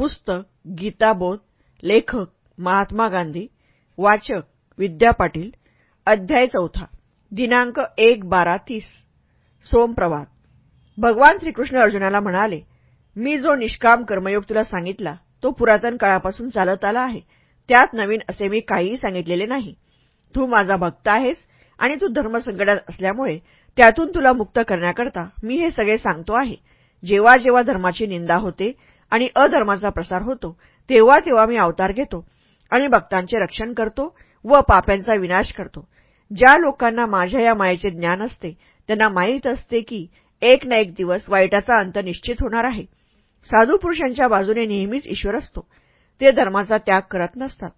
पुस्तक गीताबोध लेखक महात्मा गांधी वाचक विद्या पाटील अध्याय चौथा दिनांक एक बारा तीस सोमप्रभात भगवान श्रीकृष्ण अर्जुनाला म्हणाले मी जो निष्काम कर्मयोग तुला सांगितला तो पुरातन काळापासून चालत आला आहे. त्यात नवीन असे मी काहीही सांगितलेले नाही. तू माझा भक्त आहेस आणि तू धर्मसंकटात असल्यामुळे त्यातून तुला मुक्त करण्याकरता मी हे सगळे सांगतो आहे. जेव्हा जेव्हा धर्माची निंदा होते आणि अधर्माचा प्रसार होतो तेव्हा तेव्हा मी अवतार घेतो आणि भक्तांचे रक्षण करतो व पाप्यांचा विनाश करतो. ज्या लोकांना माझ्या या मायेचे ज्ञान असते त्यांना माहीत असते की एक ना एक दिवस वाईटाचा अंत निश्चित होणार आहे. साधू पुरुषांच्या बाजूने नेहमीच ईश्वर असतो. ते धर्माचा त्याग करत नसतात.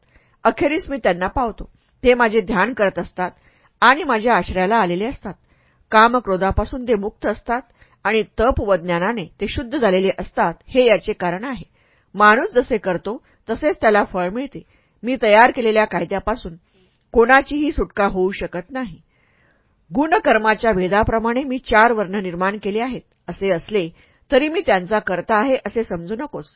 अखेरीस मी त्यांना पावतो. ते माझे ध्यान करत असतात आणि माझ्या आश्रयाला आलेले असतात. कामक्रोधापासून ते मुक्त असतात आणि तप व ज्ञानाने ते शुद्ध झालेले असतात हे याचे कारण आहे. माणूस जसे करतो तसेच त्याला फळ मिळते. मी तयार केलेल्या कायद्यापासून कोणाचीही सुटका होऊ शकत नाही. गुणकर्माच्या भेदाप्रमाणे मी चार वर्ण निर्माण केले आहेत. असे असले तरी मी त्यांचा करता आहे असे समजू नकोस.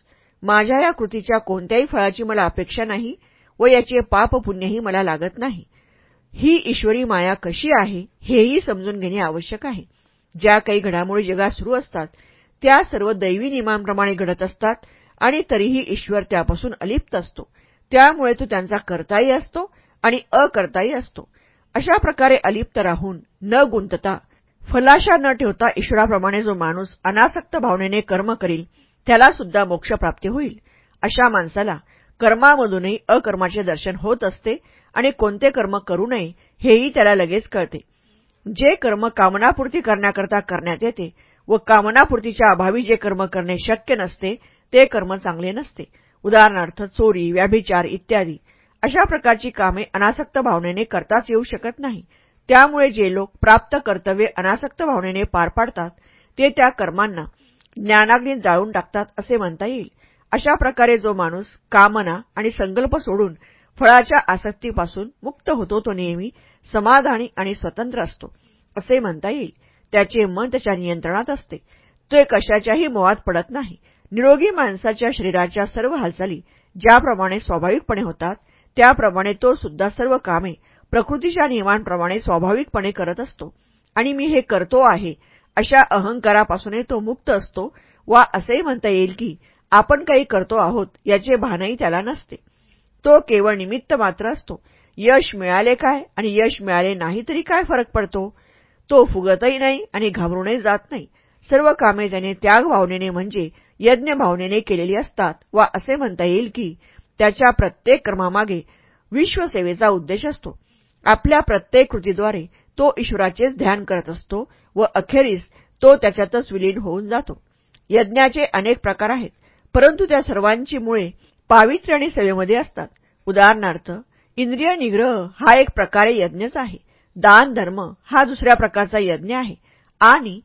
माझ्या या कृतीच्या कोणत्याही फळाची मला अपेक्षा नाही व याचे पाप पुण्यही मला लागत नाही. ही ईश्वरी माया कशी आहे हेही समजून घेणे आवश्यक आहे. ज्या काही घडामोडी जगात सुरू असतात त्या सर्व दैवी नियमांप्रमाणे घडत असतात आणि तरीही ईश्वर त्यापासून अलिप्त असतो. त्यामुळे तो त्यांचा करताही असतो आणि अकर्ताही असतो. अशा प्रकारे अलिप्त राहून न गुंतता फलाशा न ठेवता ईश्वराप्रमाणे जो माणूस अनासक्त भावनेने कर्म करील त्याला सुद्धा मोक्षप्राप्ती होईल. अशा माणसाला कर्मामधूनही अकर्माचे दर्शन होत असते आणि कोणते कर्म करू नये हेही त्याला लगेच कळते. जे कर्म कामनापूर्ती करण्याकरता करण्यात येते व कामनापूर्तीच्या अभावी जे कर्म करणे शक्य नसते ते कर्म चांगले नसते. उदाहरणार्थ चोरी व्याभिचार इत्यादी. अशा प्रकारची कामे अनासक्त भावनेने करताच येऊ शकत नाही. त्यामुळे जे लोक प्राप्त कर्तव्य अनासक्त भावनेने पार पाडतात ते त्या कर्मांना ज्ञानाग्नीत जाळून टाकतात असे म्हणता येईल. अशा प्रकारे जो माणूस कामना आणि संकल्प सोडून फळाच्या आसक्तीपासून मुक्त होतो तो नेहमी समाधानी आणि स्वतंत्र असतो असे म्हणता येईल. त्याचे मन त्याच्या नियंत्रणात असते. तो कशाच्याही मोहात पडत नाही. निरोगी माणसाच्या शरीराच्या सर्व हालचाली ज्याप्रमाणे स्वाभाविकपणे होतात त्याप्रमाणे तो सुद्धा सर्व कामे प्रकृतीच्या नियमांप्रमाणे स्वाभाविकपणे करत असतो. आणि मी हे करतो आहे अशा अहंकारापासूनही तो मुक्त असतो वा असेही म्हणता येईल की आपण काही करतो आहोत याचे भानही त्याला नसते. तो केवळ निमित्त मात्र असतो. यश मिळाले काय आणि यश मिळाले नाही तरी काय फरक पडतो? तो फुगतही नाही आणि घाबरूनही जात नाही. सर्व कामे त्याने त्याग भावनेने म्हणजे यज्ञ भावनेने केलेली असतात वा असे म्हणता येईल की त्याच्या प्रत्येक क्रमामागे विश्वसेवेचा उद्देश असतो. आपल्या प्रत्येक कृतीद्वारे तो ईश्वराचेच ध्यान करत असतो व अखेरीस तो त्याच्यातच विलीन होऊन जातो. यज्ञाचे अनेक प्रकार आहेत परंतु त्या सर्वांची मुळे पावित्र्य आणि सेवेमध्ये असतात. उदाहरणार्थ इंद्रिय निग्रह हा एक प्रकारे यज्ञच आहे. दान धर्म हा दुसऱ्या प्रकारचा यज्ञ आहे. आणि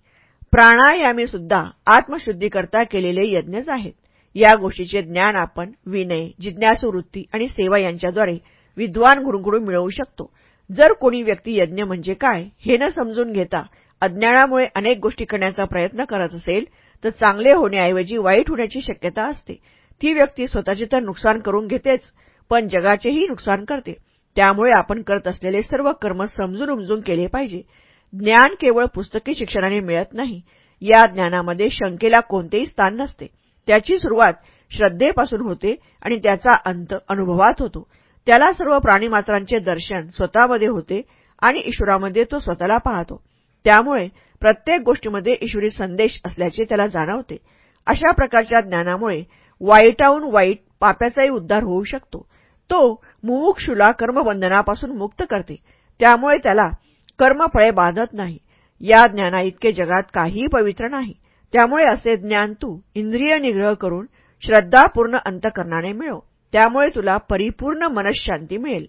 प्राणायामे सुद्धा आत्मशुद्धीकरता केलेले यज्ञच आहेत. या गोष्टीचे ज्ञान आपण विनय जिज्ञासू वृत्ती आणि सेवा यांच्याद्वारे विद्वान गुरुकडून मिळवू शकतो. जर कोणी व्यक्ती यज्ञ म्हणजे काय हे न समजून घेता अज्ञानामुळे अनेक गोष्टी करण्याचा प्रयत्न करत असेल तर चांगले होण्याऐवजी वाईट होण्याची शक्यता असते. ती व्यक्ती स्वतःचे तर नुकसान करून घेतेच पण जगाचेही नुकसान करते. त्यामुळे आपण करत असलेले सर्व कर्म समजून उमजून केले पाहिजे. ज्ञान केवळ पुस्तकी शिक्षणाने मिळत नाही. या ज्ञानामध्ये शंकेला कोणतेही स्थान नसते. त्याची सुरुवात श्रद्धेपासून होते आणि त्याचा अंत अनुभवात होतो. त्याला सर्व प्राणीमात्रांचे दर्शन स्वतःमध्ये होते आणि ईश्वरामध्ये तो स्वतःला पाहतो. त्यामुळे प्रत्येक गोष्टीमध्ये ईश्वरी संदेश असल्याचे त्याला जाणवते. अशा प्रकारच्या ज्ञानामुळे वाईटाहून वाईट पाप्याचाही उद्धार होऊ शकतो. तो मुमुक्षुला कर्मबंधनापासून मुक्त करते. त्यामुळे त्याला कर्मफळे बाधत नाही. या ज्ञाना इतके जगात काहीही पवित्र नाही. त्यामुळे असे ज्ञान तू इंद्रिय निग्रह करून श्रद्धापूर्ण अंतकरणाने मिळव. त्यामुळे तुला परिपूर्ण मनशांती मिळेल.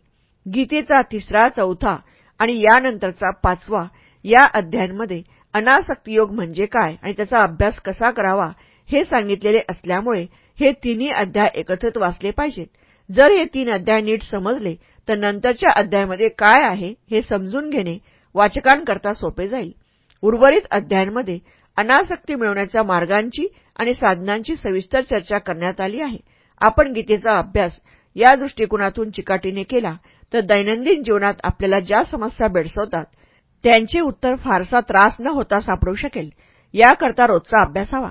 गीतेचा तिसरा चौथा आणि यानंतरचा पाचवा या अध्यायांमध्ये अनासक्तियोग म्हणजे काय आणि त्याचा अभ्यास कसा करावा हे सांगितलेले असल्यामुळे हे तिन्ही अध्याय एकत्रित वाचले पाहिजेत. जर हे तीन अध्याय नीट समजले तर नंतरच्या अध्यायामध्ये काय आहे हे समजून घेणे वाचकांकरता सोपे जाईल. उर्वरित अध्यायांमध्ये अनासक्ती मिळवण्याच्या मार्गांची आणि साधनांची सविस्तर चर्चा करण्यात आली आहे. आपण गीतेचा अभ्यास या दृष्टिकोनातून चिकाटीने केला तर दैनंदिन जीवनात आपल्याला ज्या समस्या भेडसवतात त्यांचे उत्तर फारसा त्रास न होता सापडू शकेल. याकरता रोजचा अभ्यास हवा.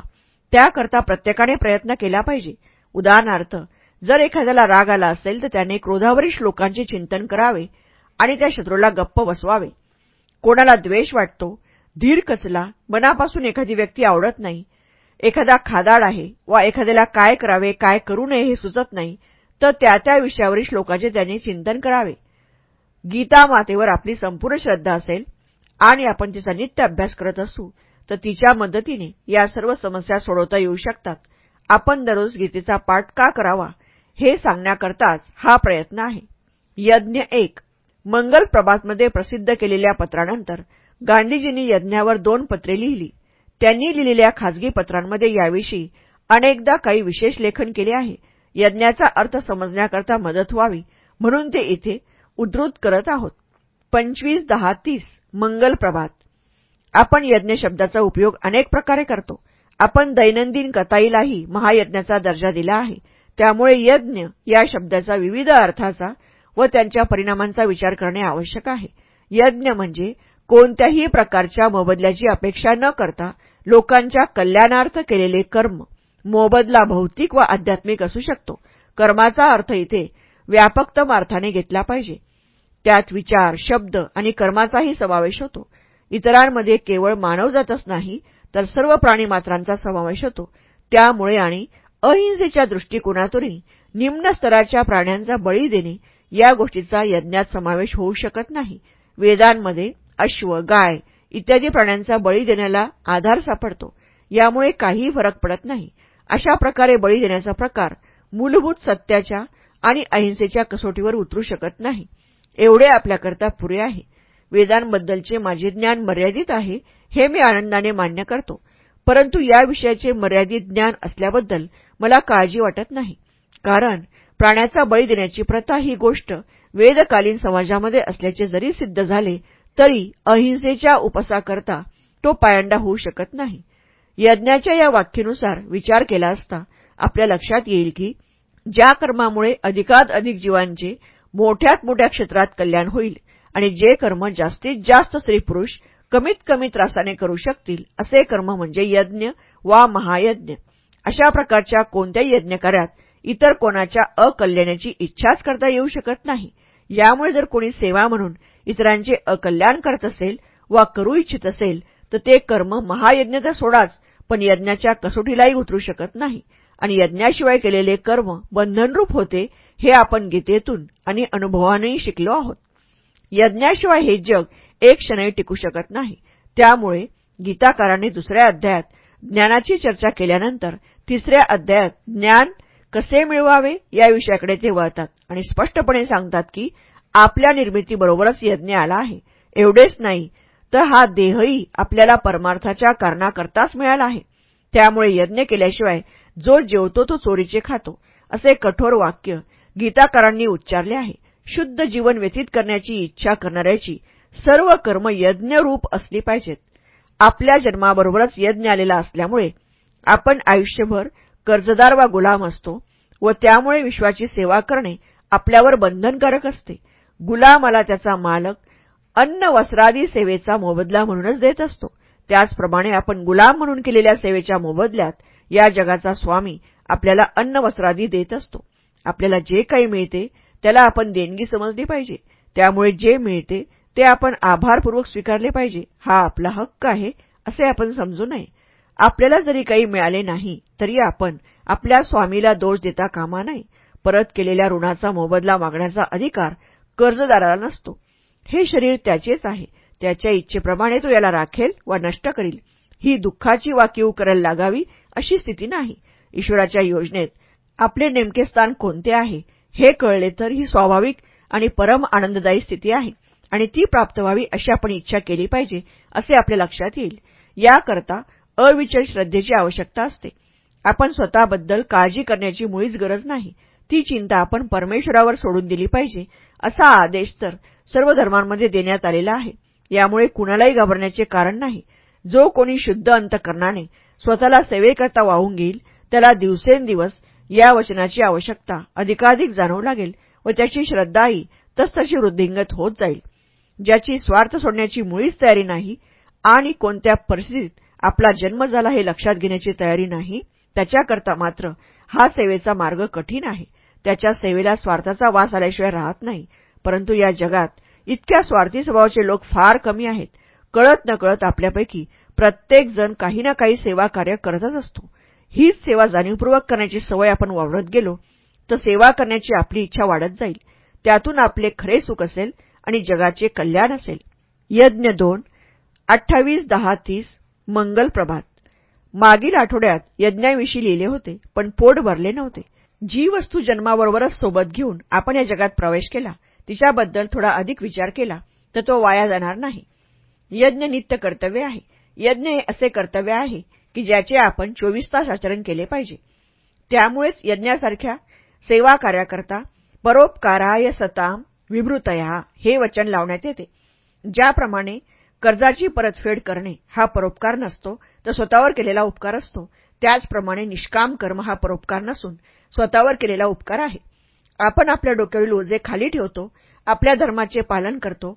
त्याकरता प्रत्येकाने प्रयत्न केला पाहिजे. उदाहरणार्थ जर एखाद्याला राग आला असेल तर त्याने क्रोधावरील श्लोकांचे चिंतन करावे आणि त्या शत्रूला गप्प बसवावे. कोणाला द्वेष वाटतो धीर कचला मनापासून एखादी व्यक्ती आवडत नाही एखादा खादाड आहे वा एखाद्याला काय करावे काय करू नये हे सुचत नाही तर त्या त्या विषयावरील श्लोकाचे त्याने चिंतन करावे. गीता मातेवर आपली संपूर्ण श्रद्धा असेल आणि आपण तिचा नित्य अभ्यास करत असू तर तिच्या मदतीने या सर्व समस्या सोडवता येऊ शकतात. आपण दररोज गीतेचा पाठ का करावा? हे सांगण्याकरताच हा प्रयत्न आहे. यज्ञ एक. मंगल प्रभातमध्ये प्रसिद्ध केलेल्या पत्रानंतर गांधीजींनी यज्ञावर दोन पत्रे लिहिली. त्यांनी लिहिलेल्या खाजगी पत्रांमध्ये याविषयी अनेकदा काही विशेष लेखन केले आहे. यज्ञाचा अर्थ समजण्याकरता मदत व्हावी म्हणून ते इथे उद्धृत करत आहोत. पंचवीस दहा तीस मंगल प्रभात. आपण यज्ञ शब्दाचा उपयोग अनेक प्रकारे करतो. आपण दैनंदिन कथाईलाही महायज्ञाचा दर्जा दिला आहे. त्यामुळे यज्ञ या शब्दाचा विविध अर्थाचा व त्यांच्या परिणामांचा विचार करणे आवश्यक आहे. यज्ञ म्हणजे कोणत्याही प्रकारच्या मोबदल्याची अपेक्षा न करता लोकांच्या कल्याणार्थ केलेले कर्म मोबदला भौतिक व आध्यात्मिक असू शकतो. कर्माचा अर्थ इथे व्यापकतम अर्थाने घेतला पाहिजे. त्यात विचार शब्द आणि कर्माचाही समावेश होतो. इतरांमध्ये केवळ मानवजातच नाही तर सर्व प्राणीमात्रांचा समावेश होतो. त्यामुळे आणि अहिंसेच्या दृष्टिकोनातूनही निम्न स्तराच्या प्राण्यांचा बळी देणे या गोष्टीचा यज्ञात समावेश होऊ शकत नाही. वेदांमध्ये अश्व गाय इत्यादी प्राण्यांचा बळी देण्याला आधार सापडतो. यामुळे काहीही फरक पडत नाही. अशा प्रकारे बळी देण्याचा प्रकार मूलभूत सत्याच्या आणि अहिंसेच्या कसोटीवर उतरू शकत नाही. एवढे आपल्याकरता पुरे आहे. वेदांबद्दलचे माझे ज्ञान मर्यादित आहे हे मी आनंदाने मान्य करतो. परंतु या विषयाचे मर्यादित ज्ञान असल्याबद्दल मला काळजी वाटत नाही. कारण प्राण्याचा बळी देण्याची प्रथा ही गोष्ट वेदकालीन समाजामध्ये असल्याचे जरी सिद्ध झाले तरी अहिंसेच्या उपसाकरता तो पायंडा होऊ शकत नाही. यज्ञाच्या या व्याख्येनुसार विचार केला असता आपल्या लक्षात येईल की ज्या कर्मामुळे अधिकात अधिक जीवांचे मोठ्यात मोठ्या क्षेत्रात कल्याण होईल आणि जे कर्म जास्तीत जास्त स्त्री पुरुष कमीत कमी त्रासाने करू शकतील असे कर्म म्हणजे यज्ञ वा महायज्ञ. अशा प्रकारच्या कोणत्याही यज्ञकार्यात इतर कोणाच्या अकल्याणाची इच्छाच करता येऊ शकत नाही. यामुळे जर कोणी सेवा म्हणून इतरांचे अकल्याण करत असेल वा करू इच्छित असेल तर ते कर्म महायज्ञ तर सोडाच पण यज्ञाच्या कसोटीलाही उतरू शकत नाही. आणि यज्ञाशिवाय केलेले कर्म बंधनरूप होते हे आपण गीतेतून आणि अनुभवानेही शिकलो आहोत. यज्ञाशिवाय हे जग एक क्षणही टिकू शकत नाही. त्यामुळे गीताकारांनी दुसऱ्या अध्यायात ज्ञानाची चर्चा केल्यानंतर तिसऱ्या अध्यायात ज्ञान कसे मिळवावे या विषयाकडे ते वळतात आणि स्पष्टपणे सांगतात की आपल्या निर्मितीबरोबरच यज्ञ आला आहे. एवढेच नाही तर हा देहही आपल्याला परमार्थाच्या कारणाकरताच मिळाला आहे. त्यामुळे यज्ञ केल्याशिवाय जो जेवतो तो चोरीचे खातो असे कठोर वाक्य गीताकारांनी उच्चारले आहे. शुद्ध जीवन व्यतीत करण्याची इच्छा करणाऱ्याची सर्व कर्म यज्ञरूप असली पाहिजेत. आपल्या जन्माबरोबरच यज्ञ आलेला असल्यामुळे आपण आयुष्यभर कर्जदार वा गुलाम असतो व त्यामुळे विश्वाची सेवा करणे आपल्यावर बंधनकारक असते. गुलामाला त्याचा मालक अन्न वस्त्रादी सेवेचा मोबदला म्हणूनच देत असतो. त्याचप्रमाणे आपण गुलाम म्हणून केलेल्या सेवेच्या मोबदल्यात या जगाचा स्वामी आपल्याला अन्न वस्त्रादी देत असतो. आपल्याला जे काही मिळते त्याला आपण देणगी समजली पाहिजे. त्यामुळे जे मिळते ते आपण आभारपूर्वक स्वीकारले पाहिजे. हा आपला हक्क आहे असे आपण समजू नये. आपल्याला जरी काही मिळाले नाही तरी आपण आपल्या स्वामीला दोष देता कामा नाही परत केलेल्या ऋणाचा मोबदला मागण्याचा अधिकार कर्जदाराला नसतो. हे शरीर त्याचेच आहे. त्याच्या इच्छेप्रमाणे तो याला राखेल वा नष्ट करील. ही दुःखाची वाकीव करायला लागावी अशी स्थिती नाही. ईश्वराच्या योजनेत आपले नेमके स्थान कोणते आहे? हे कळले तर ही स्वाभाविक आणि परम आनंददायी स्थिती आहे आणि ती प्राप्त व्हावी अशी आपण इच्छा केली पाहिजे असे आपल्या लक्षात येईल. याकरता अविचल श्रद्धेची आवश्यकता असते. आपण स्वतःबद्दल काळजी करण्याची मुळीच गरज नाही. ती चिंता आपण परमेश्वरावर सोडून दिली पाहिजे असा आदेश तर सर्व धर्मांमध्ये देण्यात आलेला आहे. यामुळे कुणालाही घाबरण्याचे कारण नाही. जो कोणी शुद्ध अंतकरणाने स्वतःला सेवेकरता वाहून घेईल त्याला दिवसेंदिवस या वचनाची आवश्यकता अधिकाधिक जाणवू लागेल व त्याची श्रद्धाही तसतशी वृद्धिंगत होत जाईल. ज्याची स्वार्थ सोडण्याची मुळीच तयारी नाही आणि कोणत्या परिस्थितीत आपला जन्म झाला हे लक्षात घेण्याची तयारी नाही त्याच्याकरता मात्र हा सेवेचा मार्ग कठीण आहे. त्याच्या सेवेला स्वार्थाचा वास आल्याशिवाय राहत नाही. परंतु या जगात इतक्या स्वार्थी स्वभावाचे लोक फार कमी आहेत. कळत नकळत आपल्यापैकी प्रत्येकजण काही ना काही सेवा कार्य करतच असतो. हीच सेवा जाणीवपूर्वक करण्याची सवय आपण वावरत गेलो तर सेवा करण्याची आपली इच्छा वाढत जाईल. त्यातून आपले खरे सुख असेल आणि जगाचे कल्याण असेल. यज्ञ दोन अठ्ठावीस दहा तीस मंगल प्रभात. मागील आठवड्यात यज्ञाविषयी लिहिले होते पण पोट भरले नव्हते. जी वस्तू जन्माबरोबरच सोबत घेऊन आपण या जगात प्रवेश केला तिच्याबद्दल थोडा अधिक विचार केला तर तो वाया जाणार नाही. यज्ञ नित्य कर्तव्य आहे. यज्ञ हे असे कर्तव्य आहे की ज्याचे आपण चोवीस तास आचरण केले पाहिजे. त्यामुळेच यज्ञासारख्या सेवा कार्याकरता परोपकाराय सताम विभृतया हे वचन लावण्यात येते. ज्याप्रमाणे कर्जाची परतफेड करणे हा परोपकार नसतो तर स्वतःवर केलेला उपकार असतो. त्याचप्रमाणे निष्काम कर्म हा परोपकार नसून स्वतःवर केलेला उपकार आहे. आपण आपल्या डोक्यावरील ओझे खाली ठेवतो आपल्या धर्माचे पालन करतो.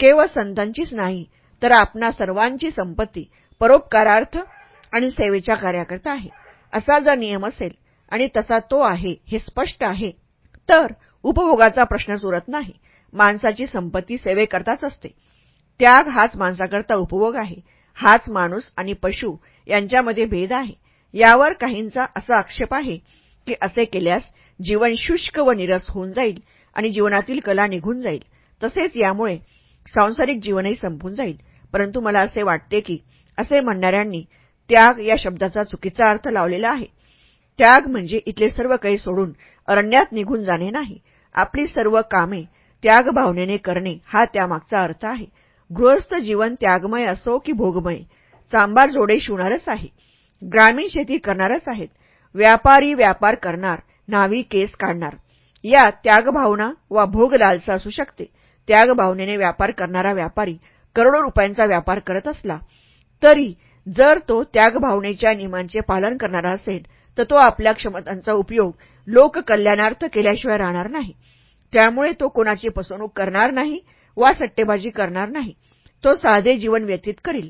केवळ संतांचीच नाही तर आपणा सर्वांची संपत्ती परोपकारार्थ आणि सेवेच्या कार्याकरता आहे. असा जर नियम असेल आणि तसा तो आहे हे स्पष्ट आहे तर उपभोगाचा प्रश्नच उरत नाही. माणसाची संपत्ती सेवेकरताच असते. त्याग हाच माणसाकरता उपभोग आहे. हाच माणूस आणि पशु यांच्यामध्ये भेद आहे. यावर काहींचा असा आक्षेप आहे की असे केल्यास जीवन शुष्क व निरस होऊन जाईल आणि जीवनातील कला निघून जाईल. तसेच यामुळे सांसारिक जीवनही संपून जाईल. परंतु मला असे वाटते की असे म्हणणाऱ्यांनी त्याग या शब्दाचा चुकीचा अर्थ लावलेला आहे. त्याग म्हणजे इथले सर्व काही सोडून अरण्यात निघून जाणे नाही. आपली सर्व कामे त्याग भावनेने करणे हा त्यामागचा अर्थ आहे. गृहस्थ जीवन त्यागमय असो की भोगमय चांबार जोडे शिवणारच आहे. ग्रामीण शेती करणारच आहेत. व्यापारी व्यापार करणार नावी केस काढणार. या त्यागभावना वा भोग लालसा असू शकते. त्यागभावनेने व्यापार करणारा व्यापारी करोडो रुपयांचा व्यापार करत असला तरी जर तो त्यागभावनेच्या नियमांचे पालन करणारा असेल तर तो आपल्या क्षमतांचा उपयोग लोककल्याणार्थ केल्याशिवाय राहणार नाही. त्यामुळे तो कोणाची फसवणूक करणार नाही वा सट्टेबाजी करणार नाही. तो साधे जीवन व्यतीत करील.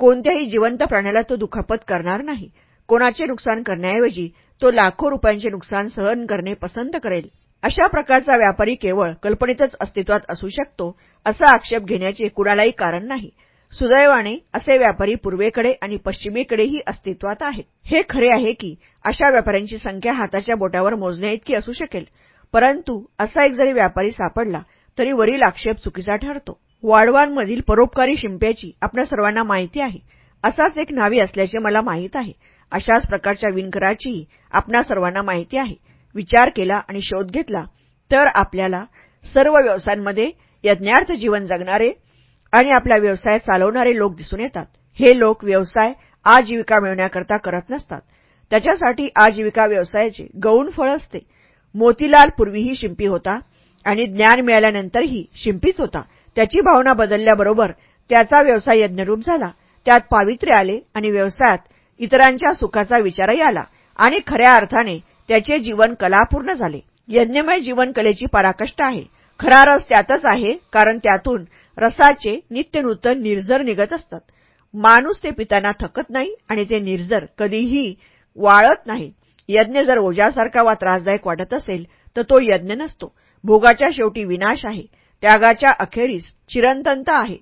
कोणत्याही जिवंत प्राण्याला तो दुखापत करणार नाही. कोणाचे नुकसान करण्याऐवजी तो लाखो रुपयांचे नुकसान सहन करणे पसंत करेल. अशा प्रकारचा व्यापारी केवळ कल्पनेतच अस्तित्वात असू शकतो असा आक्षेप घेण्याचे कुणालाही कारण नाही. सुदैवाने असे व्यापारी पूर्वेकडे आणि पश्चिमेकडेही अस्तित्वात आहेत. हे खरे आहे की अशा व्यापाऱ्यांची संख्या हाताच्या बोटावर मोजण्याइतकी असू शकेल. परंतु असा एक जरी व्यापारी सापडला तरी वरील आक्षेप चुकीचा ठरतो. वाडवांमधील परोपकारी शिंप्याची आपल्या सर्वांना माहिती आहे. असाच एक नावी असल्याचे मला माहीत आहे. अशाच प्रकारच्या विणकराचीही आपणा सर्वांना माहिती आहे. विचार केला आणि शोध घेतला तर आपल्याला सर्व व्यवसायांमध्ये यज्ञार्थ जीवन जगणारे आणि आपला व्यवसाय चालवणारे लोक दिसून येतात. हे लोक व्यवसाय आजीविका मिळवण्याकरता करत नसतात. त्याच्यासाठी आजीविका व्यवसायाचे गौण फळ असते. मोतीलाल पूर्वीही शिंपी होता आणि ज्ञान मिळाल्यानंतरही शिंपीच होता. त्याची भावना बदलल्याबरोबर त्याचा व्यवसाय यज्ञरूप झाला. त्यात पावित्र्य आले आणि व्यवसायात इतरांच्या सुखाचा विचारही आला आणि खऱ्या अर्थाने त्याचे जीवन कलापूर्ण झाले. यज्ञमय जीवन कलेची पराकष्ट आहे. खरा रस त्यातच आहे कारण त्यातून रसाचे नित्यनूतन निर्जर निघत असतात. माणूस ते पिताना थकत नाही आणि ते निर्जर कधीही वाळत नाही. यज्ञ जर ओझ्यासारखा वा त्रासदायक वाटत असेल तर तो यज्ञ नसतो. भोगाच्या शेवटी विनाश आहे. त्यागाच्या अखेरीस चिरंतंत आहे.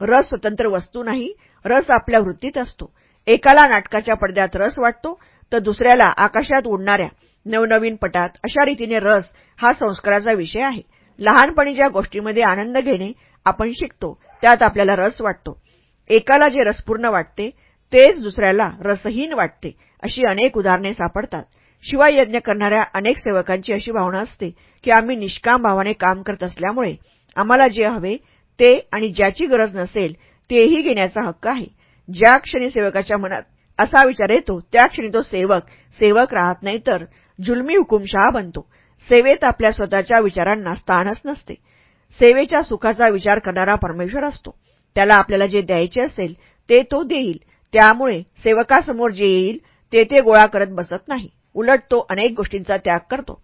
रस स्वतंत्र वस्तू नाही रस आपल्या वृत्तीत असतो. एकाला नाटकाच्या पडद्यात रस वाटतो तर दुसऱ्याला आकाशात उडणाऱ्या नवनवीन पटात अशा रीतीने रस हा संस्काराचा विषय आहे. लहानपणी ज्या गोष्टीमध्ये आनंद घेणे आपण शिकतो त्यात आपल्याला रस वाटतो. एकाला जे रसपूर्ण वाटते तेच दुसऱ्याला रसहीन वाटते अशी अनेक उदाहरणे सापडतात. शिवाय यज्ञ करणाऱ्या अनेक सेवकांची अशी भावना असते की आम्ही निष्काम भावाने काम करत असल्यामुळे आम्हाला जे हवे ते आणि ज्याची गरज नसेल तेही घेण्याचा हक्क आहे. ज्या क्षणी सेवकाच्या मनात असा विचार येतो त्या क्षणी तो सेवक सेवक राहत नाही तर जुलमी हुकुमशहा बनतो. सेवेत आपल्या स्वतःच्या विचारांना स्थानच नसते. सेवेच्या सुखाचा विचार करणारा परमेश्वर असतो. त्याला आपल्याला जे द्यायचे असेल ते तो देईल. त्यामुळे सेवकासमोर जे येईल ते ते गोळा करत बसत नाही. उलट तो अनेक गोष्टींचा त्याग करतो.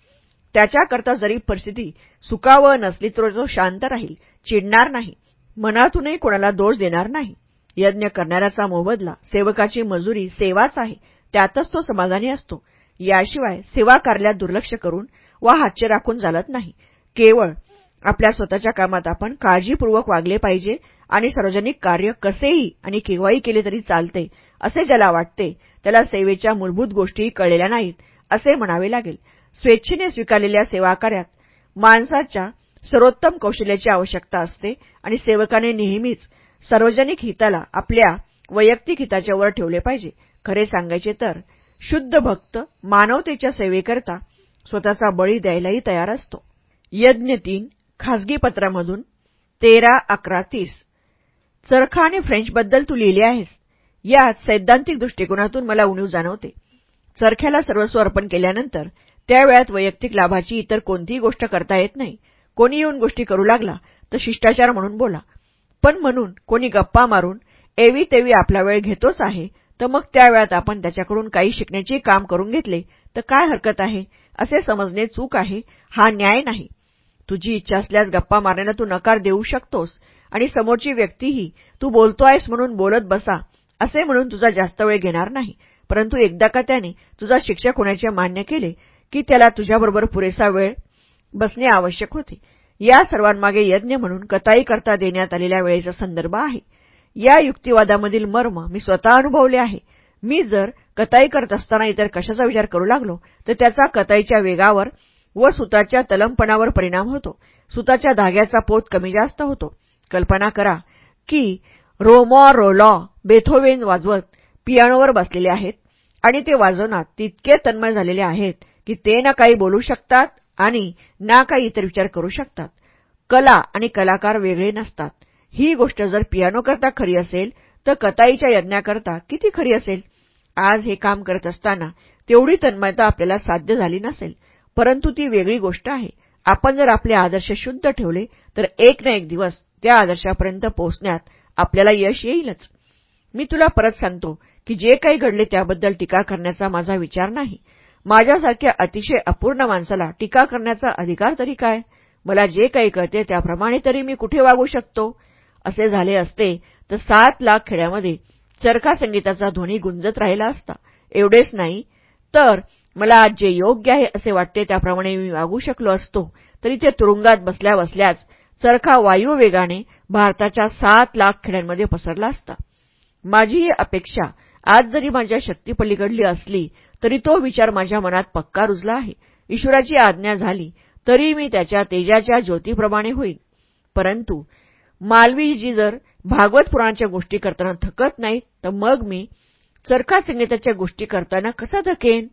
त्याच्याकरता जरी परिस्थिती सुकावं नसली तर तो शांत राहील चिडणार नाही. मनातूनही कोणाला दोष देणार नाही. यज्ञ करणाऱ्याचा मोबदला सेवकाची मजुरी सेवाच आहे. त्यातच तो समाधानी असतो. याशिवाय सेवा कार्यात दुर्लक्ष करून वा हातचे राखून चालत नाही. केवळ आपल्या स्वतःच्या कामात आपण काळजीपूर्वक वागले पाहिजे आणि सार्वजनिक कार्य कसेही आणि केव्हाही केले तरी चालते असे ज्याला वाटते त्याला सेवेच्या मूलभूत गोष्टीही कळलेल्या नाहीत असे म्हणावे लागेल. स्वेच्छेने स्वीकारलेल्या सेवाकार्यात माणसाच्या सर्वोत्तम कौशल्याची आवश्यकता असते आणि सेवकाने नेहमीच सार्वजनिक हिताला आपल्या वैयक्तिक हिताच्या वर ठेवले पाहिजे. खरे सांगायचे तर शुद्ध भक्त मानवतेच्या सेवेकरता स्वतःचा बळी द्यायलाही तयार असतो. यज्ञ तीन खासगी पत्रामधून तेरा अकरा तीस. चरखा आणि फ्रेंचबद्दल तू लिहिले आहेस. यात सैद्धांतिक दृष्टिकोनातून मला उणीव जाणवते. चरख्याला सर्वस्व अर्पण केल्यानंतर त्या वेळात वैयक्तिक लाभाची इतर कोणतीही गोष्ट करता येत नाही. कोणी येऊन गोष्टी करू लागला तर शिष्टाचार म्हणून बोला. पण म्हणून कोणी गप्पा मारून एवी तेवी आपला वेळ घेतोच आहे तर मग त्या वेळात आपण त्याच्याकडून काही शिकण्याचे काम करून घेतले तर काय हरकत आहे? असे समजणे चूक आहे. हा न्याय नाही. तुझी इच्छा असल्यास गप्पा मारण्याला तू नकार देऊ शकतोस आणि समोरची व्यक्तीही तू बोलतो आहेस म्हणून बोलत बसा असे म्हणून तुझा जास्त वेळ घेणार नाही. परंतु एकदा का त्याने तुझा शिक्षक होण्याचे मान्य केले की त्याला तुझ्याबरोबर पुरेसा वेळ बसणे आवश्यक होते. या सर्वांमागे यज्ञ म्हणून कताई करता देण्यात आलेल्या वेळेचा संदर्भ आहे. या युक्तिवादामधील मर्म मी स्वतः अनुभवले आहे. मी जर कताई करत असताना इतर कशाचा विचार करू लागलो तर त्याचा कताईच्या वेगावर व सुताच्या तलमपणावर परिणाम होतो. सुताच्या धाग्याचा पोत कमी जास्त होतो. कल्पना करा की रोमॉ रोलॉ बेथोवेन वाजवत पियानोवर बसलेले आहेत आणि ते वाजवण्यात तितके तन्मय झालेले आहेत की ते ना काही बोलू शकतात आणि ना काही इतर विचार करू शकतात. कला आणि कलाकार वेगळे नसतात. ही गोष्ट जर पियानोकरता खरी असेल तर कताईच्या यज्ञाकरता किती खरी असेल? आज हे काम करत असताना तेवढी तन्मयता आपल्याला साध्य झाली नसेल. परंतु ती वेगळी गोष्ट आहे. आपण जर आपले आदर्श शुद्ध ठेवले तर एक ना एक दिवस त्या आदर्शापर्यंत पोहोचण्यात आपल्याला यश येईलच. मी तुला परत सांगतो की जे काही घडले त्याबद्दल टीका करण्याचा माझा विचार नाही. माझ्यासारख्या अतिशय अपूर्ण माणसाला टीका करण्याचा अधिकार तरी काय? मला जे काही कळते त्याप्रमाणे तरी मी कुठे वागू शकतो? असे झाले असते तर सात लाख खेड्यामध्ये चरखा संगीताचा ध्वनी गुंजत राहिला असता. एवढेच नाही तर मला आज जे योग्य आहे असे वाटते त्याप्रमाणे मी वागू शकलो असतो. तरी ते तुरुंगात बसल्या बसल्याच चरखा वायुवेगाने भारताच्या सात लाख खेड्यांमध्ये पसरला असता. माझी ही अपेक्षा आज जरी माझ्या शक्तीपलीकडली असली तरी तो विचार माझ्या मनात पक्का रुजला आहे. ईश्वराची आज्ञा झाली तरी मी त्याच्या तेजाच्या ज्योतीप्रमाणे होईल परंतु मालवीजी जर भागवत पुराणाच्या गोष्टी करताना थकत नाहीत तर मग मी चरखा संगीताच्या गोष्टी करताना कसा थकेन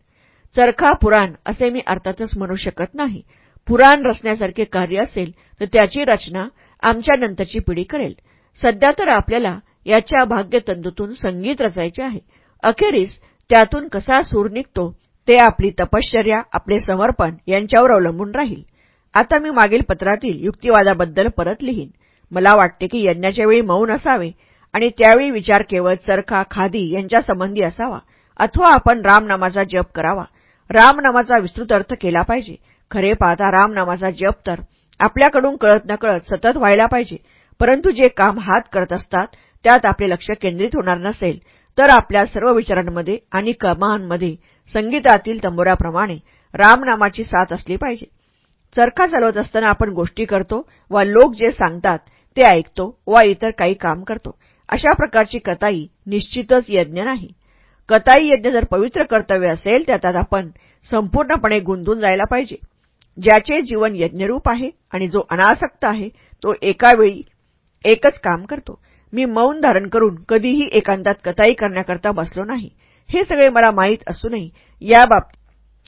चरखा पुराण असे मी अर्थातच म्हणू शकत नाही. पुराण रचण्यासारखे कार्य असेल तर त्याची रचना आमच्या नंतरची पिढी करेल. सध्या तर आपल्याला याच्या भाग्यतंतूतून संगीत रचायचे आहे. अखेरीस त्यातून कसा सूर निघतो ते आपली तपश्चर्या आपले समर्पण यांच्यावर अवलंबून राहील. आता मी मागील पत्रातील युक्तिवादाबद्दल परत लिहीन. मला वाटते की यज्ञाच्या वेळी मौन असावे आणि त्यावेळी विचार केवळ चरखा खादी यांच्या संबंधी असावा. अथवा आपण रामनामाचा जप करावा. रामनामाचा विस्तृत अर्थ केला पाहिजे. खरे पाहता रामनामाचा जप तर आपल्याकडून कळत नकळत सतत व्हायला पाहिजे. परंतु जे काम हात करत असतात त्यात आपले लक्ष केंद्रित होणार नसेल तर आपल्या सर्व विचारांमध्ये आणि कमांमध्ये संगीतातील तंबोऱ्याप्रमाणे रामनामाची साथ असली पाहिजे. चरखा चालवत असताना आपण गोष्टी करतो वा लोक जे सांगतात ते ऐकतो वा इतर काही काम करतो. अशा प्रकारची कताई निश्चितच यज्ञ नाही. कताई यज्ञ जर पवित्र कर्तव्य असेल त्यात आपण संपूर्णपणे गुंतून जायला पाहिजे. ज्याचे जीवन यज्ञरूप आहे आणि जो अनासक्त आहे तो एकावेळी एकच काम करतो. मी मौन धारण करून कधीही एकांतात कताई करण्याकरता बसलो नाही. हे सगळे मला माहीत असूनही याबाबतीत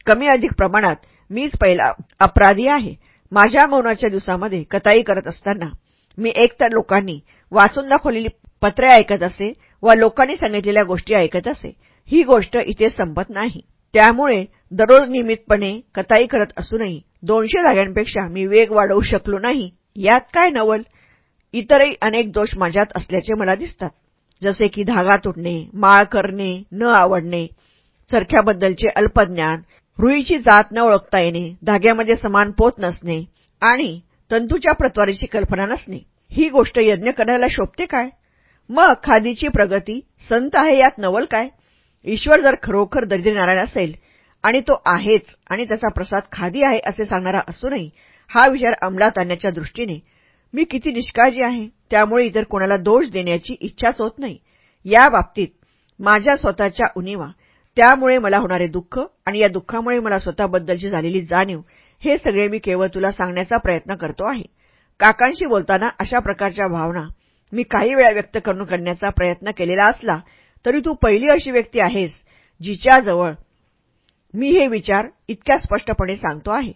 कमी अधिक प्रमाणात मीच पहिला अपराधी आहे. माझ्या मौनाच्या दिवसामध्ये कताई करत असताना मी एकतर लोकांनी वाचून दाखवलेली पत्रे ऐकत असे वा लोकांनी सांगितलेल्या गोष्टी ऐकत असे ही गोष्ट इथे संपत नाही. त्यामुळे दररोज नियमितपणे कताई करत असूनही दोनशे जागांपेक्षा मी वेग वाढवू शकलो नाही यात काय नवल? इतरही अनेक दोष माझ्यात असल्याचे मला दिसतात. जसे की धागा तुटणे माळ करणे न आवडणे चरख्याबद्दलचे अल्पज्ञान रुईची जात न ओळखता येणे धाग्यामध्ये समान पोत नसणे आणि तंतूच्या प्रतवारीची कल्पना नसणे. ही गोष्ट यज्ञ करायला शोभते काय? मग खादीची प्रगती संत आहे यात नवल काय? ईश्वर जर खरोखर दरिद्रनारायण असेल आणि तो आहेच आणि त्याचा प्रसाद खादी आहे असे सांगणारा असूनही हा विचार अंमलात आणण्याच्या दृष्टीने मी किती निष्काळजी आहे त्यामुळे इतर कोणाला दोष देण्याची इच्छाच होत नाही. या बाबतीत माझ्या स्वतःच्या उणीवा त्यामुळे मला होणारे दुःख आणि या दुःखामुळे मला स्वतःबद्दलची झालेली जाणीव हे सगळे मी केवळ तुला सांगण्याचा प्रयत्न करतो आहे. काकांशी बोलताना अशा प्रकारच्या भावना मी काही वेळा व्यक्त करून करण्याचा प्रयत्न केलेला असला तरी तू पहिली अशी व्यक्ती आहेस जिच्याजवळ मी हे विचार इतक्या स्पष्टपणे सांगतो आहे.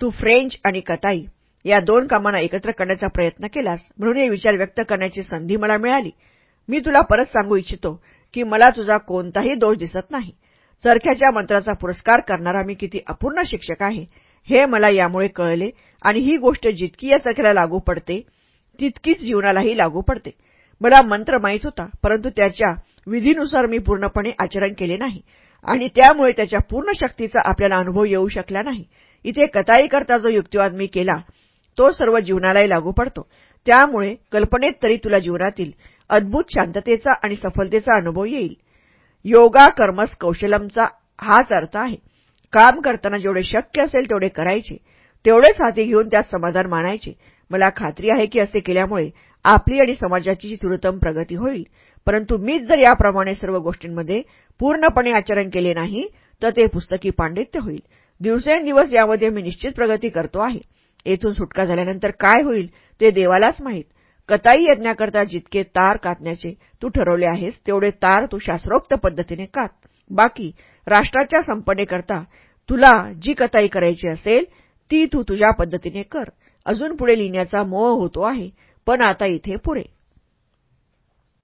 तू फ्रेंच आणि कताई या दोन कामांना एकत्र करण्याचा प्रयत्न केलास म्हणून हे विचार व्यक्त करण्याची संधी मला मिळाली. मी तुला परत सांगू इच्छितो की मला तुझा कोणताही दोष दिसत नाही. चरख्याच्या मंत्राचा पुरस्कार करणारा मी किती अपूर्ण शिक्षक आहे हे मला यामुळे कळले आणि ही गोष्ट जितकी या चरख्याला लागू पडते तितकीच जीवनालाही लागू पडते. मला मंत्र माहीत होता परंतु त्याच्या विधीनुसार मी पूर्णपणे आचरण केले नाही. आणि त्यामुळे त्याच्या पूर्ण शक्तीचा आपल्याला अनुभव येऊ शकला नाही. इथे कताईकरता जो युक्तिवाद मी केला तो सर्व जीवनालाही लागू पडतो. त्यामुळे कल्पनेत तरी तुला जीवनातील अद्भुत शांततेचा आणि सफलतेचा अनुभव येईल. योगा कर्मस कौशलमचा हाच अर्थ आहे. काम करताना जेवढे शक्य असेल तेवढे करायचे. तेवढेच हाती घेऊन त्यात समाधान मानायचे. मला खात्री आहे की असे केल्यामुळे आपली आणि समाजाची चिरतम प्रगती होईल. परंतु मीच जर याप्रमाणे सर्व गोष्टींमध्ये पूर्णपणे आचरण केले नाही तर ते पुस्तकी पांडित्य होईल. दिवसेंदिवस यामध्ये मी निश्चित प्रगती करतो आहे. येथून सुटका झाल्यानंतर काय होईल ते देवालाच माहीत. कताई यज्ञाकरता जितके तार कातण्याचे तू ठरवले आहेस तेवढे तार तू शास्त्रोक्त पद्धतीने कात. बाकी राष्ट्राच्या संपनेकरता तुला जी कताई करायची असेल ती तू तुझ्या पद्धतीने कर. अजून पुढे लिहिण्याचा मोह होतो आहे पण आता इथे पुरे